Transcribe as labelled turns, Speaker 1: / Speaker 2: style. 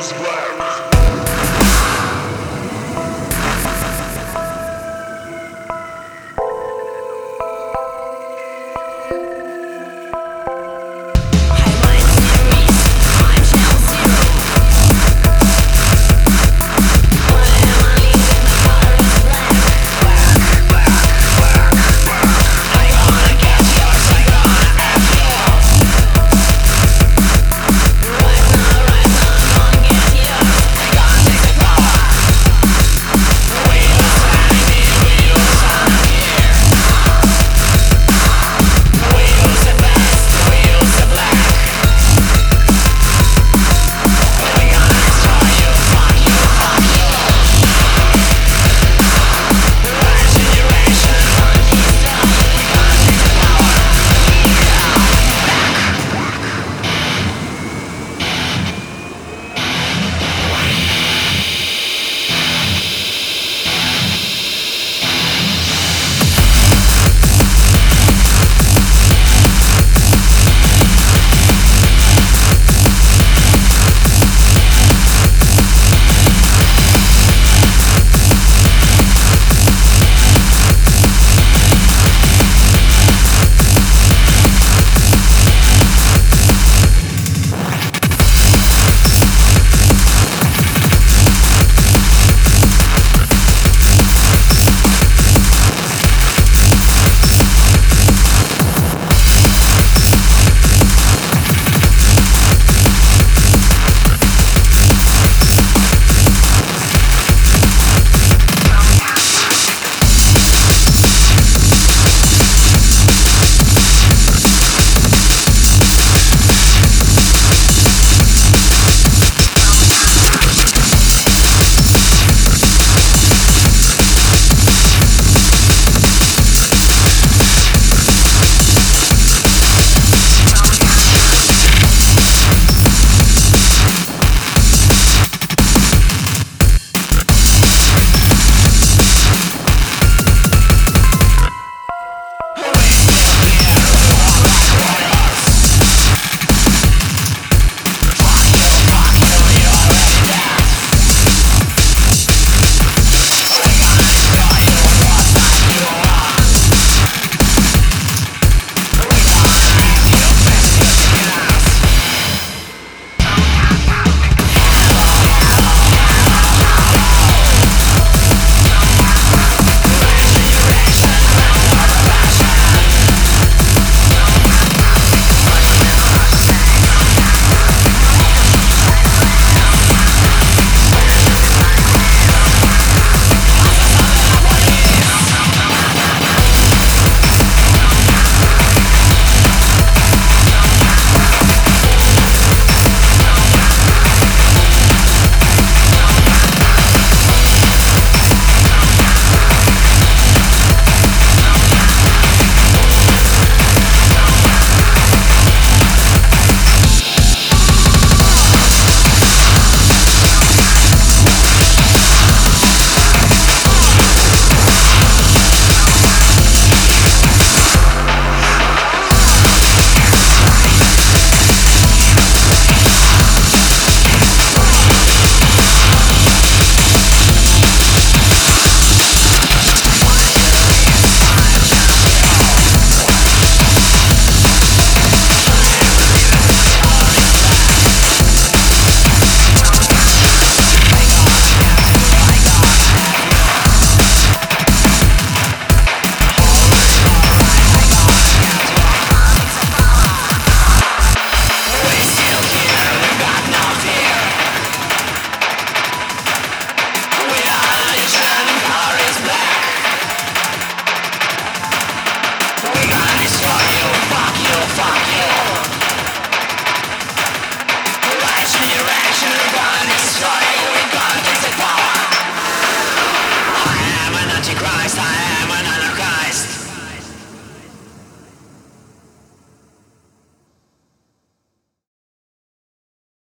Speaker 1: this work.